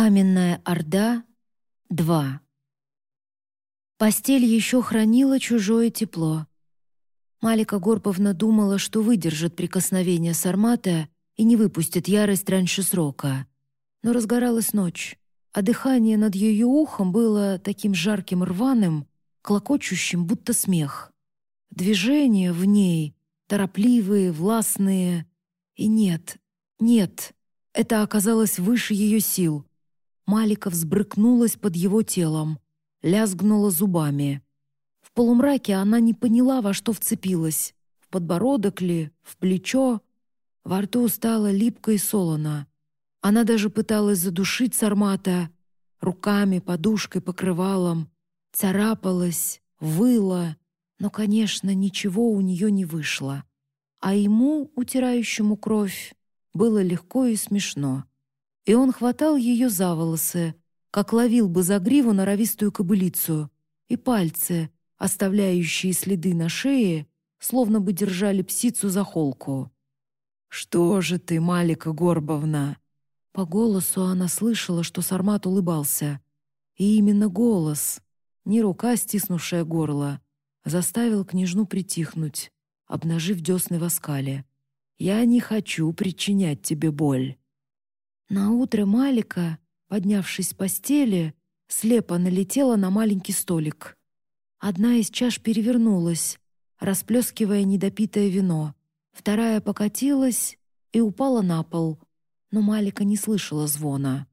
Каменная Орда 2 Постель еще хранила чужое тепло. Малика Горповна думала, что выдержит прикосновение Сармата и не выпустит ярость раньше срока. Но разгоралась ночь, а дыхание над ее ухом было таким жарким рваным, клокочущим, будто смех. Движения в ней торопливые, властные. И нет, нет, это оказалось выше ее сил. Малика взбрыкнулась под его телом, лязгнула зубами. В полумраке она не поняла, во что вцепилась. В подбородок ли, в плечо. Во рту стало липко и солоно. Она даже пыталась задушить Сармата руками, подушкой, покрывалом. Царапалась, выла, но, конечно, ничего у нее не вышло. А ему, утирающему кровь, было легко и смешно и он хватал ее за волосы, как ловил бы за гриву норовистую кобылицу, и пальцы, оставляющие следы на шее, словно бы держали псицу за холку. «Что же ты, Малика Горбовна?» По голосу она слышала, что Сармат улыбался. И именно голос, не рука, стиснувшая горло, заставил княжну притихнуть, обнажив десны в оскале. «Я не хочу причинять тебе боль. На утро Малика, поднявшись с постели, слепо налетела на маленький столик. Одна из чаш перевернулась, расплескивая недопитое вино. Вторая покатилась и упала на пол, но Малика не слышала звона.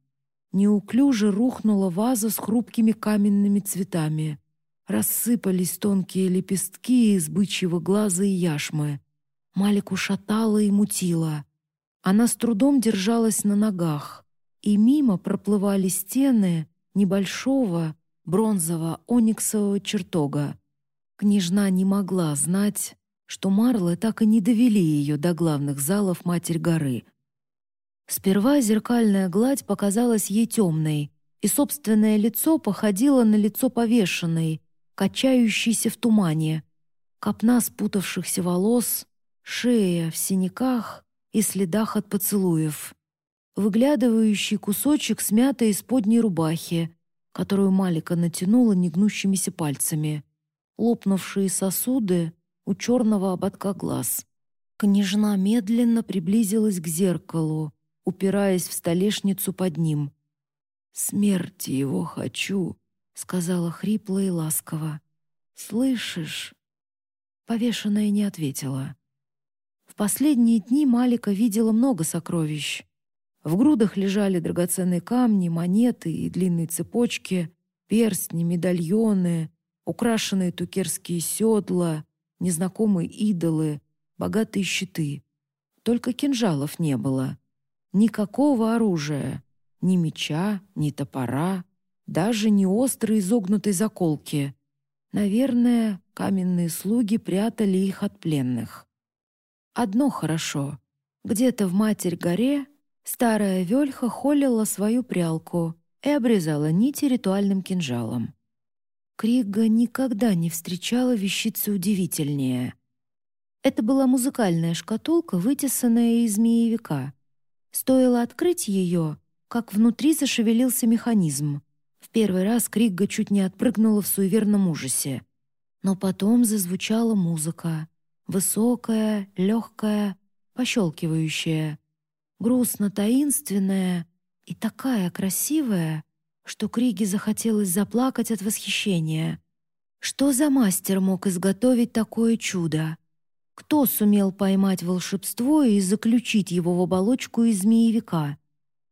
Неуклюже рухнула ваза с хрупкими каменными цветами. Рассыпались тонкие лепестки из бычьего глаза и яшмы. Малику шатала и мутила. Она с трудом держалась на ногах, и мимо проплывали стены небольшого бронзового ониксового чертога. Княжна не могла знать, что Марлы так и не довели ее до главных залов Матерь горы. Сперва зеркальная гладь показалась ей темной, и собственное лицо походило на лицо повешенной, качающейся в тумане. Копна спутавшихся волос, шея в синяках, и следах от поцелуев. Выглядывающий кусочек смятой исподней рубахи, которую Малика натянула негнущимися пальцами. Лопнувшие сосуды у черного ободка глаз. Княжна медленно приблизилась к зеркалу, упираясь в столешницу под ним. «Смерти его хочу», — сказала хрипло и ласково. «Слышишь?» Повешенная не ответила. Последние дни Малика видела много сокровищ. В грудах лежали драгоценные камни, монеты и длинные цепочки, перстни, медальоны, украшенные тукерские седла, незнакомые идолы, богатые щиты. Только кинжалов не было. Никакого оружия, ни меча, ни топора, даже не острой изогнутой заколки. Наверное, каменные слуги прятали их от пленных. Одно хорошо. Где-то в Матерь-горе старая Вельха холила свою прялку и обрезала нити ритуальным кинжалом. Крига никогда не встречала вещицы удивительнее. Это была музыкальная шкатулка, вытесанная из змеевика. Стоило открыть ее, как внутри зашевелился механизм. В первый раз Кригга чуть не отпрыгнула в суеверном ужасе. Но потом зазвучала музыка. Высокая, легкая, пощелкивающая, грустно-таинственная и такая красивая, что Криге захотелось заплакать от восхищения. Что за мастер мог изготовить такое чудо? Кто сумел поймать волшебство и заключить его в оболочку из змеевика?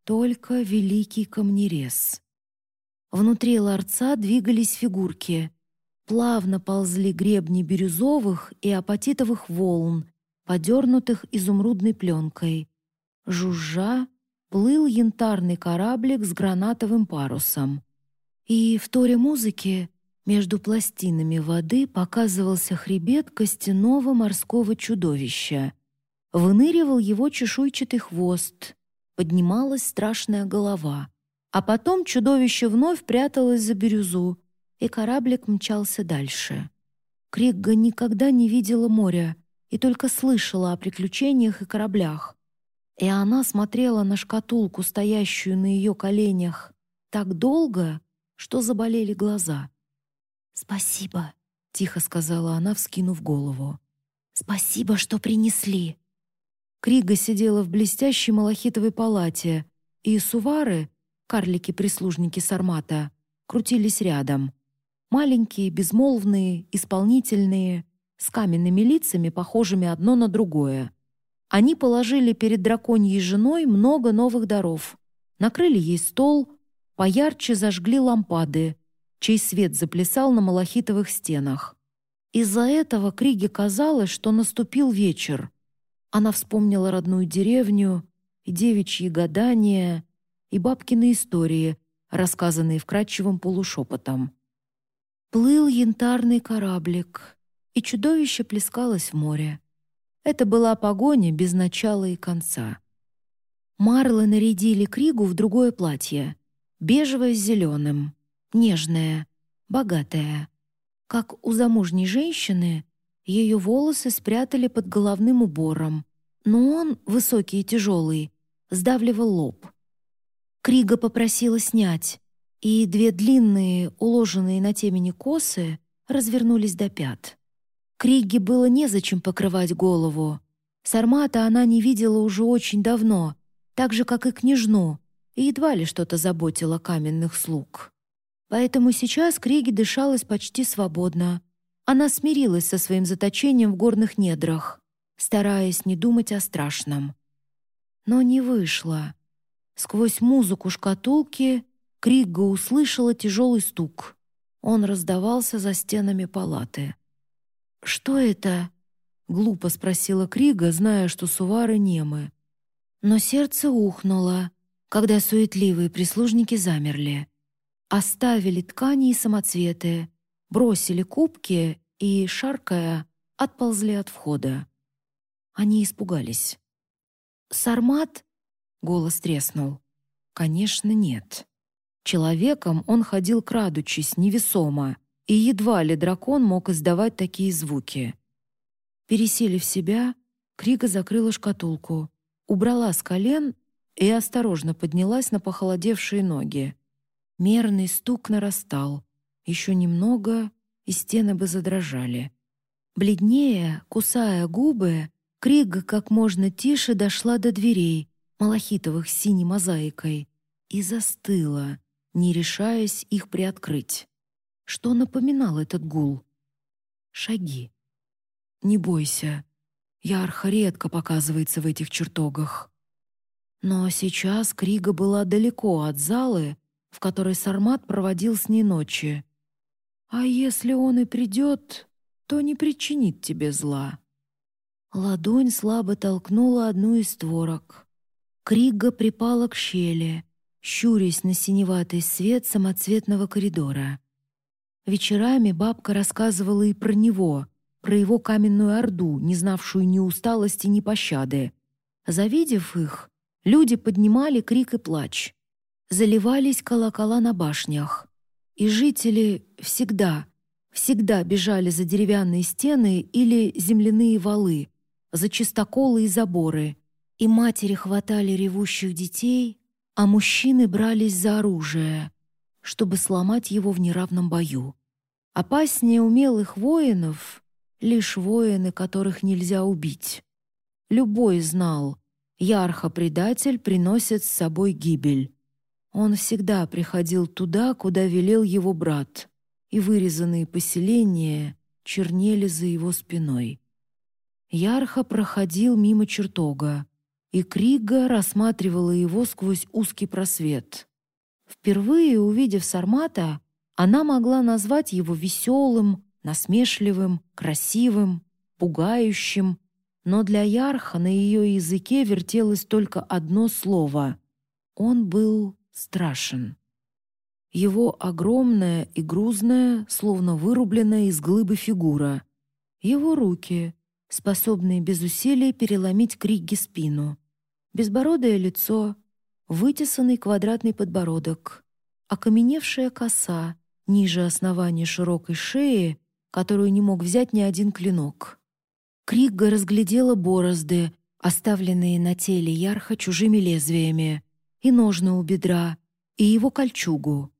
Только великий камнерез. Внутри ларца двигались фигурки — плавно ползли гребни бирюзовых и апатитовых волн, подернутых изумрудной пленкой. Жужжа плыл янтарный кораблик с гранатовым парусом. И в торе музыки между пластинами воды показывался хребет костяного морского чудовища. Выныривал его чешуйчатый хвост, поднималась страшная голова. А потом чудовище вновь пряталось за бирюзу, и кораблик мчался дальше. Кригга никогда не видела моря и только слышала о приключениях и кораблях. И она смотрела на шкатулку, стоящую на ее коленях, так долго, что заболели глаза. «Спасибо», — тихо сказала она, вскинув голову. «Спасибо, что принесли». Крига сидела в блестящей малахитовой палате, и сувары, карлики-прислужники Сармата, крутились рядом. Маленькие, безмолвные, исполнительные, с каменными лицами, похожими одно на другое. Они положили перед драконьей женой много новых даров, накрыли ей стол, поярче зажгли лампады, чей свет заплясал на малахитовых стенах. Из-за этого Криге казалось, что наступил вечер. Она вспомнила родную деревню и девичьи гадания, и бабкины истории, рассказанные вкрадчивым полушепотом. Плыл янтарный кораблик, и чудовище плескалось в море. Это была погоня без начала и конца. Марлы нарядили Кригу в другое платье, бежевое с зеленым, нежное, богатое. Как у замужней женщины, ее волосы спрятали под головным убором, но он, высокий и тяжелый, сдавливал лоб. Крига попросила снять, и две длинные, уложенные на темени косы развернулись до пят. Криге было незачем покрывать голову. Сармата она не видела уже очень давно, так же, как и княжну, и едва ли что-то заботило каменных слуг. Поэтому сейчас Криге дышалась почти свободно. Она смирилась со своим заточением в горных недрах, стараясь не думать о страшном. Но не вышло. Сквозь музыку шкатулки Кригга услышала тяжелый стук. Он раздавался за стенами палаты. «Что это?» — глупо спросила Крига, зная, что сувары немы. Но сердце ухнуло, когда суетливые прислужники замерли. Оставили ткани и самоцветы, бросили кубки и, шаркая, отползли от входа. Они испугались. «Сармат?» Голос треснул. Конечно, нет. Человеком он ходил крадучись, невесомо, и едва ли дракон мог издавать такие звуки. Пересилив себя, Крига закрыла шкатулку, убрала с колен и осторожно поднялась на похолодевшие ноги. Мерный стук нарастал. Еще немного, и стены бы задрожали. Бледнее, кусая губы, Крига как можно тише дошла до дверей, малахитовых синей мозаикой, и застыла, не решаясь их приоткрыть. Что напоминал этот гул? Шаги. «Не бойся, Ярха редко показывается в этих чертогах». Но сейчас Крига была далеко от залы, в которой Сармат проводил с ней ночи. «А если он и придет, то не причинит тебе зла». Ладонь слабо толкнула одну из створок. Кригга припала к щели, щурясь на синеватый свет самоцветного коридора. Вечерами бабка рассказывала и про него, про его каменную орду, не знавшую ни усталости, ни пощады. Завидев их, люди поднимали крик и плач. Заливались колокола на башнях. И жители всегда, всегда бежали за деревянные стены или земляные валы, за чистоколы и заборы — и матери хватали ревущих детей, а мужчины брались за оружие, чтобы сломать его в неравном бою. Опаснее умелых воинов — лишь воины, которых нельзя убить. Любой знал, Ярха-предатель приносит с собой гибель. Он всегда приходил туда, куда велел его брат, и вырезанные поселения чернели за его спиной. Ярха проходил мимо чертога, и Крига рассматривала его сквозь узкий просвет. Впервые увидев Сармата, она могла назвать его веселым, насмешливым, красивым, пугающим, но для Ярха на ее языке вертелось только одно слово — он был страшен. Его огромная и грузная, словно вырубленная из глыбы фигура. Его руки, способные без усилий переломить Криги спину безбородое лицо, вытесанный квадратный подбородок, окаменевшая коса ниже основания широкой шеи, которую не мог взять ни один клинок. Кригга разглядела борозды, оставленные на теле Ярха чужими лезвиями, и ножны у бедра, и его кольчугу,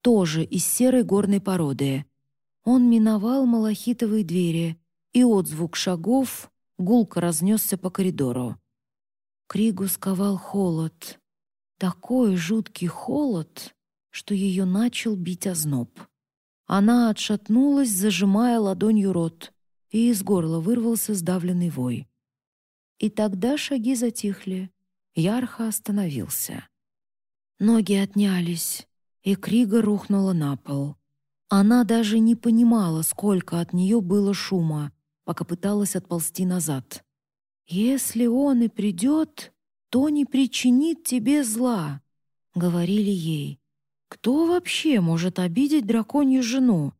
тоже из серой горной породы. Он миновал малахитовые двери, и отзвук шагов гулко разнесся по коридору. Кригу сковал холод. Такой жуткий холод, что ее начал бить озноб. Она отшатнулась, зажимая ладонью рот, и из горла вырвался сдавленный вой. И тогда шаги затихли. Ярха остановился. Ноги отнялись, и Крига рухнула на пол. Она даже не понимала, сколько от нее было шума, пока пыталась отползти назад. «Если он и придет, то не причинит тебе зла», — говорили ей. «Кто вообще может обидеть драконью жену?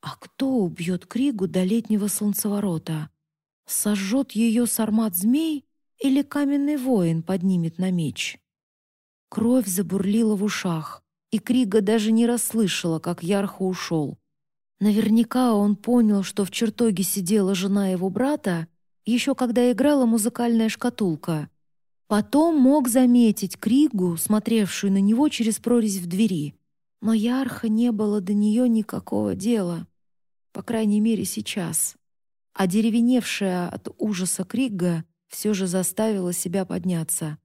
А кто убьет Кригу до летнего солнцеворота? Сожжет ее сармат-змей или каменный воин поднимет на меч?» Кровь забурлила в ушах, и Крига даже не расслышала, как Ярхо ушел. Наверняка он понял, что в чертоге сидела жена его брата, еще когда играла музыкальная шкатулка. Потом мог заметить Кригу, смотревшую на него через прорезь в двери. Но Ярха не было до нее никакого дела. По крайней мере, сейчас. А деревеневшая от ужаса Крига все же заставила себя подняться.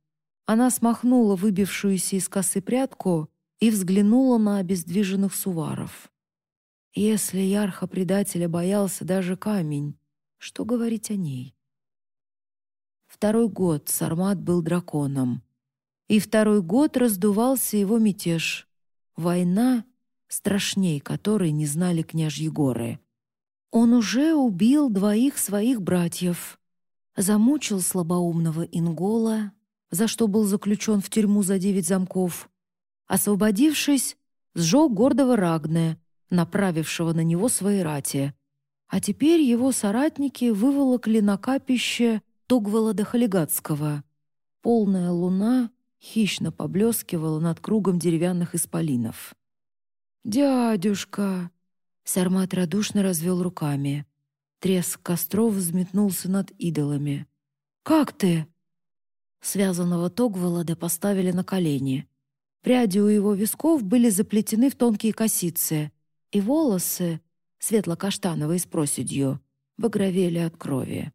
Она смахнула выбившуюся из косы прядку и взглянула на обездвиженных суваров. Если Ярха предателя боялся даже камень, что говорить о ней? Второй год Сармат был драконом. И второй год раздувался его мятеж. Война, страшней которой не знали княжьи горы. Он уже убил двоих своих братьев, замучил слабоумного Ингола, за что был заключен в тюрьму за девять замков, освободившись, сжег гордого Рагне, направившего на него свои рати. А теперь его соратники выволокли на капище Тогволода Халигатского. Полная луна хищно поблескивала над кругом деревянных исполинов. «Дядюшка!» Сармат радушно развел руками. Треск костров взметнулся над идолами. «Как ты?» Связанного Тогволода поставили на колени. Пряди у его висков были заплетены в тонкие косицы, и волосы, светло-каштановые с проседью, багровели от крови.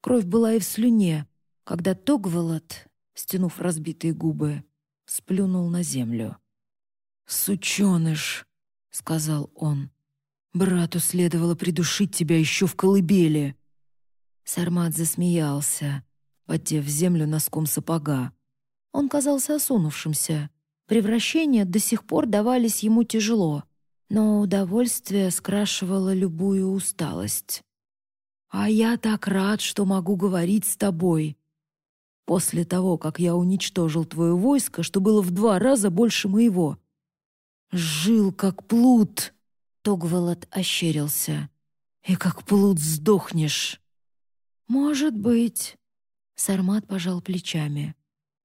Кровь была и в слюне, когда Тогволод, стянув разбитые губы, сплюнул на землю. «Сученыш!» — сказал он. «Брату следовало придушить тебя еще в колыбели!» Сармат засмеялся, поддев землю носком сапога. Он казался осунувшимся. Превращения до сих пор давались ему тяжело, но удовольствие скрашивало любую усталость. А я так рад, что могу говорить с тобой. После того, как я уничтожил твое войско, что было в два раза больше моего. Жил как плут, Тогволод ощерился. И как плут сдохнешь. Может быть. Сармат пожал плечами.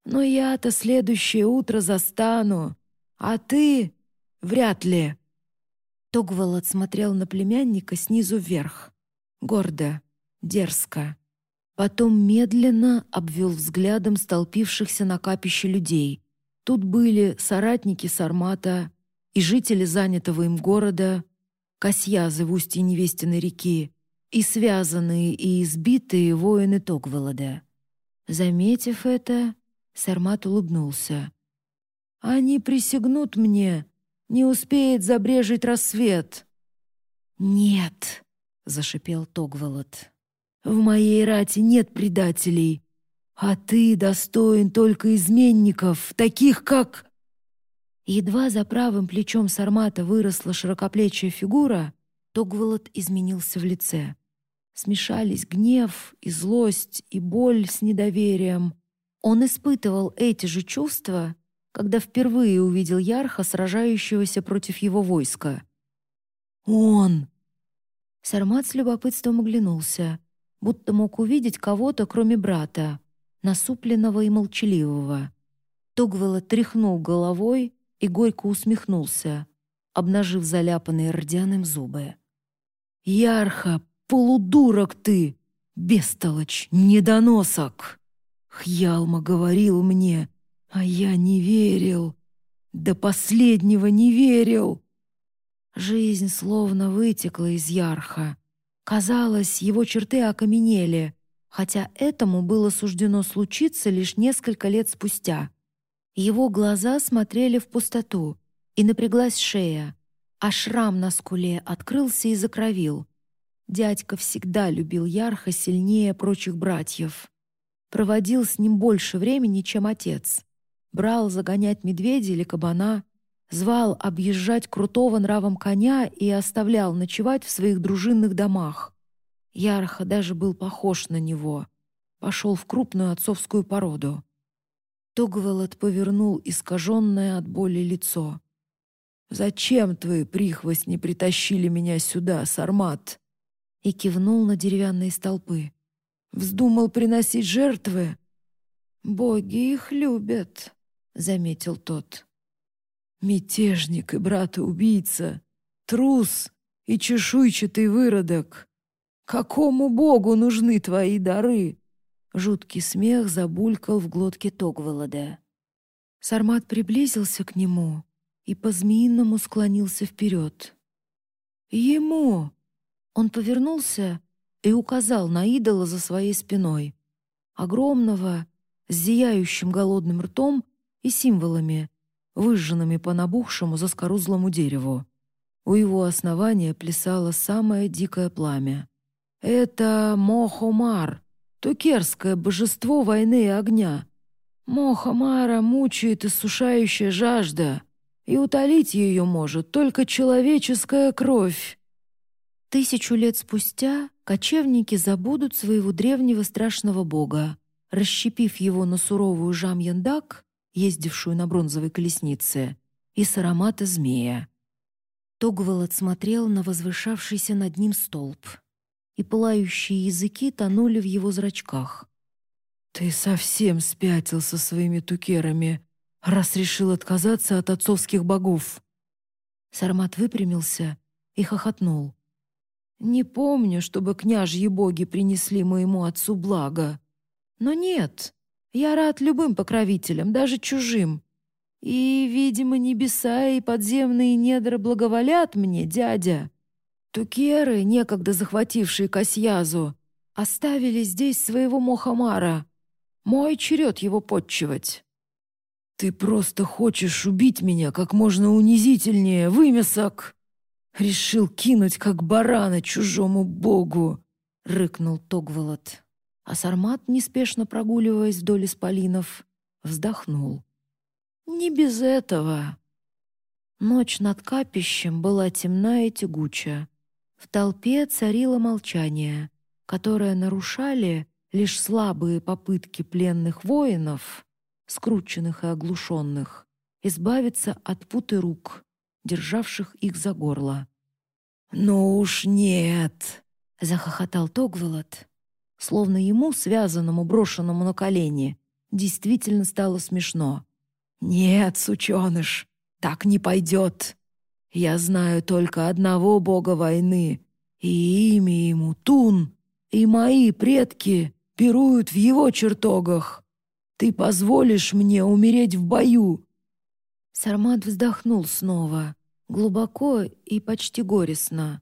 Но я-то следующее утро застану, а ты вряд ли. Тогволод смотрел на племянника снизу вверх гордо, дерзко. Потом медленно обвел взглядом столпившихся на капище людей. Тут были соратники Сармата и жители занятого им города, Касьязы в устье Невестиной реки и связанные и избитые воины Тогволода. Заметив это, Сармат улыбнулся. «Они присягнут мне, не успеет забрежить рассвет». «Нет», — зашипел Тогволод. «В моей рате нет предателей, а ты достоин только изменников, таких как...» Едва за правым плечом Сармата выросла широкоплечья фигура, Тогволод изменился в лице. Смешались гнев и злость, и боль с недоверием. Он испытывал эти же чувства, когда впервые увидел Ярха, сражающегося против его войска. «Он!» Сармат с любопытством оглянулся, будто мог увидеть кого-то, кроме брата, насупленного и молчаливого. Тогвелла тряхнул головой и горько усмехнулся, обнажив заляпанные рдяным зубы. «Ярха, полудурок ты! Бестолочь, недоносок!» Хьялма говорил мне, а я не верил. До последнего не верил. Жизнь словно вытекла из Ярха. Казалось, его черты окаменели, хотя этому было суждено случиться лишь несколько лет спустя. Его глаза смотрели в пустоту, и напряглась шея, а шрам на скуле открылся и закровил. Дядька всегда любил Ярха сильнее прочих братьев. Проводил с ним больше времени, чем отец. Брал загонять медведя или кабана — звал объезжать крутого нравом коня и оставлял ночевать в своих дружинных домах. Ярха даже был похож на него. Пошел в крупную отцовскую породу. Тогвелот повернул искаженное от боли лицо. «Зачем твои прихвостни притащили меня сюда, Сармат?» И кивнул на деревянные столпы. «Вздумал приносить жертвы?» «Боги их любят», — заметил тот. Мятежник и брат-убийца, трус и чешуйчатый выродок. Какому богу нужны твои дары?» Жуткий смех забулькал в глотке Тогволода. Сармат приблизился к нему и по-змеиному склонился вперед. «Ему!» Он повернулся и указал на идола за своей спиной. Огромного, зияющим голодным ртом и символами, выжженными по набухшему заскорузлому дереву. У его основания плясало самое дикое пламя. Это Мохомар, тукерское божество войны и огня. Мохомара мучает иссушающая жажда, и утолить ее может только человеческая кровь. Тысячу лет спустя кочевники забудут своего древнего страшного бога, расщепив его на суровую жамьяндак ездившую на бронзовой колеснице, и с аромата змея. Тогволод смотрел на возвышавшийся над ним столб, и пылающие языки тонули в его зрачках. «Ты совсем спятил со своими тукерами, раз решил отказаться от отцовских богов!» Сармат выпрямился и хохотнул. «Не помню, чтобы княжьи боги принесли моему отцу благо. Но нет, я рад любым покровителям, даже чужим. И, видимо, небеса и подземные недра благоволят мне, дядя. Тукеры, некогда захватившие Касьязу, оставили здесь своего Мохамара. Мой черед его подчивать. «Ты просто хочешь убить меня как можно унизительнее, вымесок!» «Решил кинуть, как барана, чужому богу!» — рыкнул Тогволод а Сармат, неспешно прогуливаясь вдоль исполинов, вздохнул. «Не без этого». Ночь над капищем была темна и тягуча. В толпе царило молчание, которое нарушали лишь слабые попытки пленных воинов, скрученных и оглушенных, избавиться от путы рук, державших их за горло. «Ну уж нет!» — захохотал Тогвелот, словно ему, связанному, брошенному на колени, действительно стало смешно. «Нет, сученыш, так не пойдет. Я знаю только одного бога войны, и имя ему Тун, и мои предки пируют в его чертогах. Ты позволишь мне умереть в бою?» Сармат вздохнул снова, глубоко и почти горестно.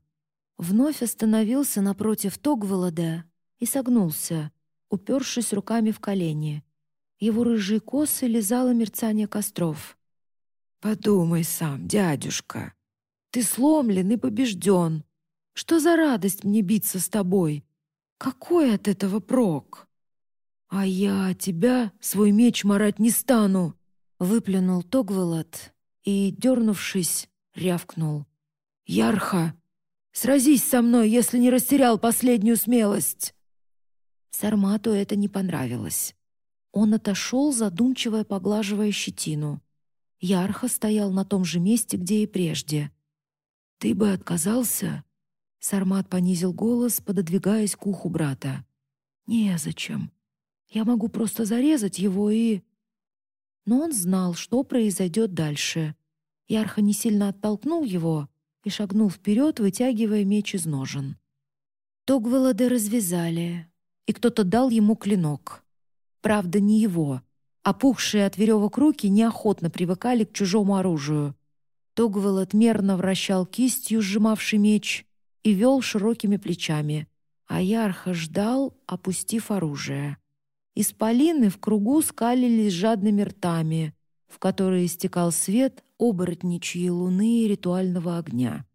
Вновь остановился напротив Тогволода и согнулся, упершись руками в колени. Его рыжие косы лизало мерцание костров. «Подумай сам, дядюшка. Ты сломлен и побежден. Что за радость мне биться с тобой? Какой от этого прок? А я тебя свой меч марать не стану!» Выплюнул Тогвелот и, дернувшись, рявкнул. «Ярха, сразись со мной, если не растерял последнюю смелость!» Сармату это не понравилось. Он отошел, задумчиво поглаживая щетину. Ярха стоял на том же месте, где и прежде. «Ты бы отказался?» Сармат понизил голос, пододвигаясь к уху брата. «Незачем. Я могу просто зарезать его и...» Но он знал, что произойдет дальше. Ярха не сильно оттолкнул его и шагнул вперед, вытягивая меч из ножен. Тогвелода развязали, и кто-то дал ему клинок. Правда, не его. Опухшие от веревок руки неохотно привыкали к чужому оружию. Тогвелот мерно вращал кистью, сжимавший меч, и вел широкими плечами, а Ярха ждал, опустив оружие. Исполины в кругу скалились жадными ртами, в которые истекал свет оборотничьей луны и ритуального огня.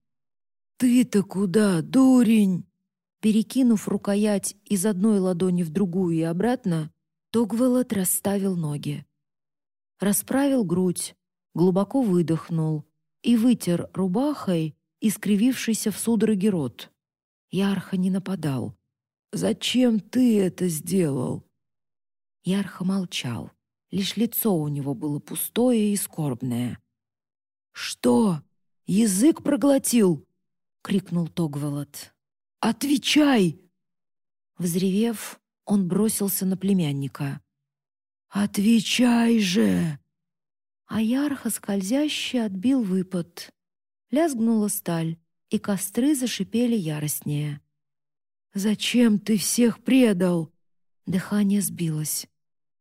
«Ты-то куда, дурень?» Перекинув рукоять из одной ладони в другую и обратно, Тогвелот расставил ноги. Расправил грудь, глубоко выдохнул и вытер рубахой искривившийся в судороге рот. Ярха не нападал. «Зачем ты это сделал?» Ярха молчал. Лишь лицо у него было пустое и скорбное. «Что? Язык проглотил?» — крикнул Тогвелот. «Отвечай!» Взревев, он бросился на племянника. «Отвечай же!» А ярко скользяще отбил выпад. Лязгнула сталь, и костры зашипели яростнее. «Зачем ты всех предал?» Дыхание сбилось.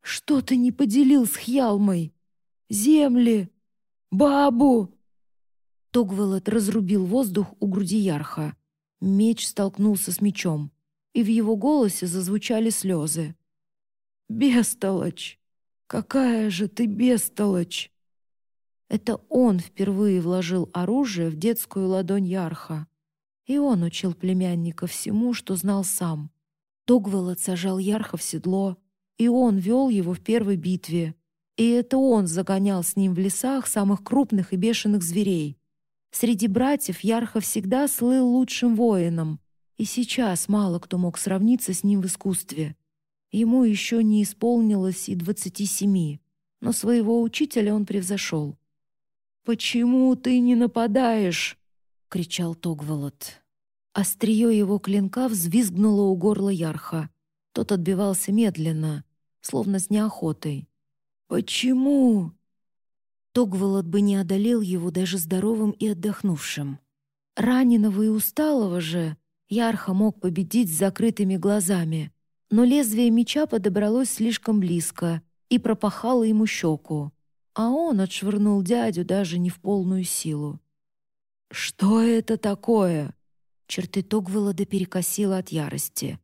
«Что ты не поделил с Хьялмой? Земли? Бабу?» Тогвелот разрубил воздух у груди Ярха. Меч столкнулся с мечом, и в его голосе зазвучали слезы. «Бестолочь! Какая же ты бестолочь!» Это он впервые вложил оружие в детскую ладонь Ярха. И он учил племянника всему, что знал сам. Тогвелот сажал Ярха в седло, и он вел его в первой битве. И это он загонял с ним в лесах самых крупных и бешеных зверей. Среди братьев Ярха всегда слыл лучшим воином, и сейчас мало кто мог сравниться с ним в искусстве. Ему еще не исполнилось и двадцати семи, но своего учителя он превзошел. «Почему ты не нападаешь?» — кричал Тогволод. Острие его клинка взвизгнуло у горла Ярха. Тот отбивался медленно, словно с неохотой. «Почему?» Тогволод бы не одолел его даже здоровым и отдохнувшим. Раненого и усталого же Ярха мог победить с закрытыми глазами, но лезвие меча подобралось слишком близко и пропахало ему щеку а он отшвырнул дядю даже не в полную силу. «Что это такое?» Черты Тогвелода перекосило от ярости.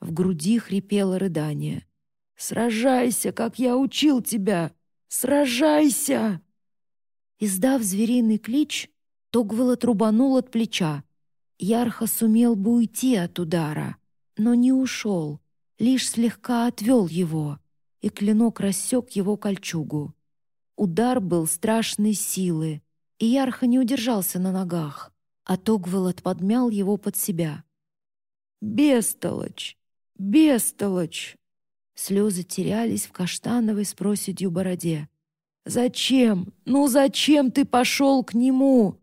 В груди хрипело рыдание. «Сражайся, как я учил тебя! Сражайся!» Издав звериный клич, Тогвелод рубанул от плеча. Ярха сумел бы уйти от удара, но не ушел, лишь слегка отвел его, и клинок рассек его кольчугу. Удар был страшной силы, и Ярха не удержался на ногах, а Тогвелот подмял его под себя. «Бестолочь! Бестолочь!» Слезы терялись в каштановой с проседью бороде. «Зачем? Ну зачем ты пошел к нему?»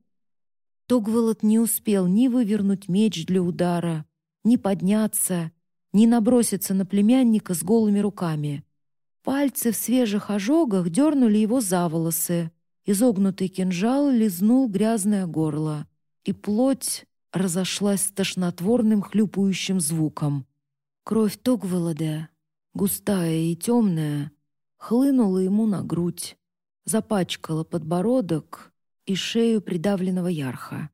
Тогвелот не успел ни вывернуть меч для удара, ни подняться, ни наброситься на племянника с голыми руками. Пальцы в свежих ожогах дернули его за волосы. Изогнутый кинжал лизнул грязное горло, и плоть разошлась с тошнотворным хлюпающим звуком. Кровь Тогвелоде, густая и темная, хлынула ему на грудь, запачкала подбородок и шею придавленного ярха.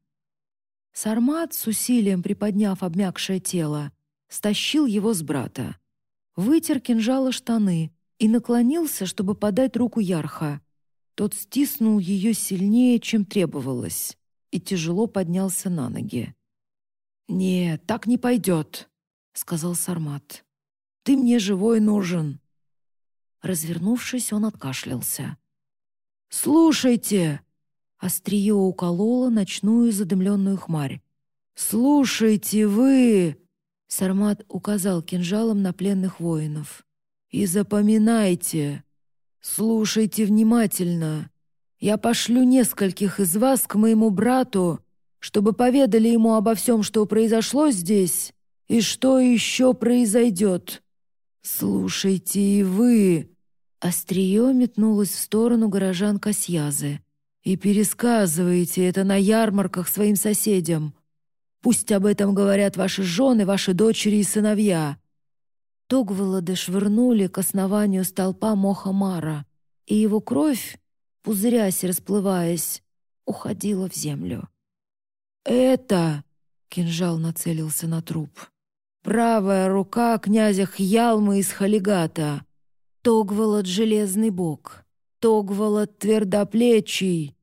Сармат, с усилием приподняв обмякшее тело, стащил его с брата. Вытер кинжала штаны — и наклонился, чтобы подать руку Ярха. Тот стиснул ее сильнее, чем требовалось, и тяжело поднялся на ноги. «Нет, так не пойдет», — сказал Сармат. «Ты мне живой нужен». Развернувшись, он откашлялся. «Слушайте!» Острие укололо ночную задымленную хмарь. «Слушайте вы!» Сармат указал кинжалом на пленных воинов. И запоминайте, слушайте внимательно. Я пошлю нескольких из вас к моему брату, чтобы поведали ему обо всем, что произошло здесь и что еще произойдет. Слушайте и вы». Острие метнулось в сторону горожан Касьязы. «И пересказывайте это на ярмарках своим соседям. Пусть об этом говорят ваши жены, ваши дочери и сыновья. Тогволода швырнули к основанию столпа Мохамара, и его кровь, пузырясь и расплываясь, уходила в землю. «Это...» — кинжал нацелился на труп. «Правая рука князя Хьялмы из Халигата. Тогволод железный бог. Тогволод твердоплечий.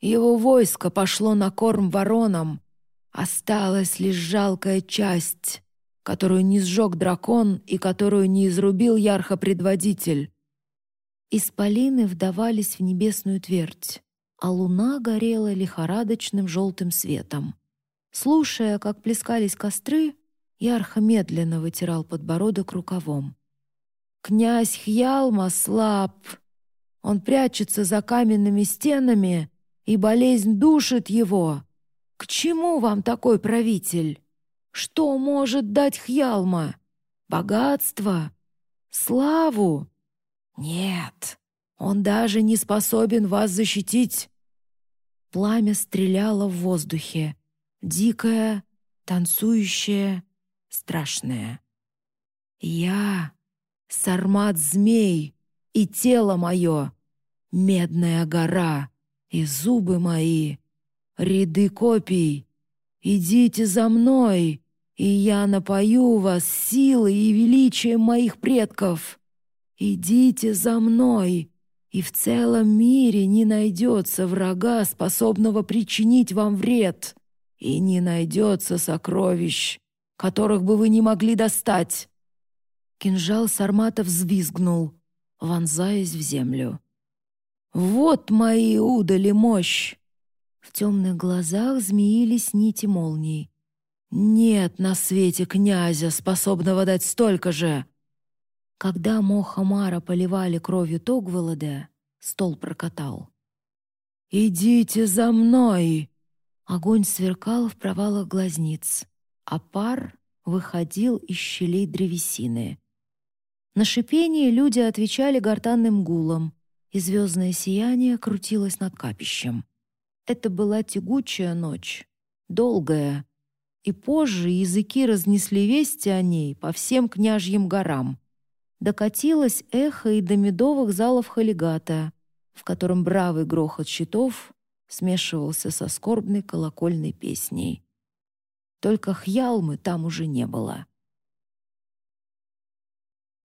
Его войско пошло на корм воронам. Осталась лишь жалкая часть, которую не сжег дракон и которую не изрубил ярхо-предводитель. Исполины вдавались в небесную твердь, а луна горела лихорадочным желтым светом. Слушая, как плескались костры, Ярха медленно вытирал подбородок рукавом. «Князь Хьялма слаб. Он прячется за каменными стенами, и болезнь душит его. К чему вам такой правитель? Что может дать Хьялма? Богатство? Славу? Нет, он даже не способен вас защитить». Пламя стреляло в воздухе, дикое, танцующее, страшное. «Я — сармат-змей, и тело мое — медная гора, и зубы мои — ряды копий. Идите за мной, и я напою вас силой и величием моих предков. Идите за мной, и в целом мире не найдется врага, способного причинить вам вред, и не найдется сокровищ, которых бы вы не могли достать». Кинжал Сармата взвизгнул, вонзаясь в землю. «Вот мои удали мощь!» В темных глазах змеились нити молний. «Нет на свете князя, способного дать столько же!» Когда Мохамара поливали кровью Тогволода, стол прокатал. «Идите за мной!» Огонь сверкал в провалах глазниц а пар выходил из щелей древесины. На шипение люди отвечали гортанным гулом, и звездное сияние крутилось над капищем. Это была тягучая ночь, долгая, и позже языки разнесли вести о ней по всем княжьим горам. Докатилось эхо и до медовых залов халигата, в котором бравый грохот щитов смешивался со скорбной колокольной песней. Только Хьялмы там уже не было.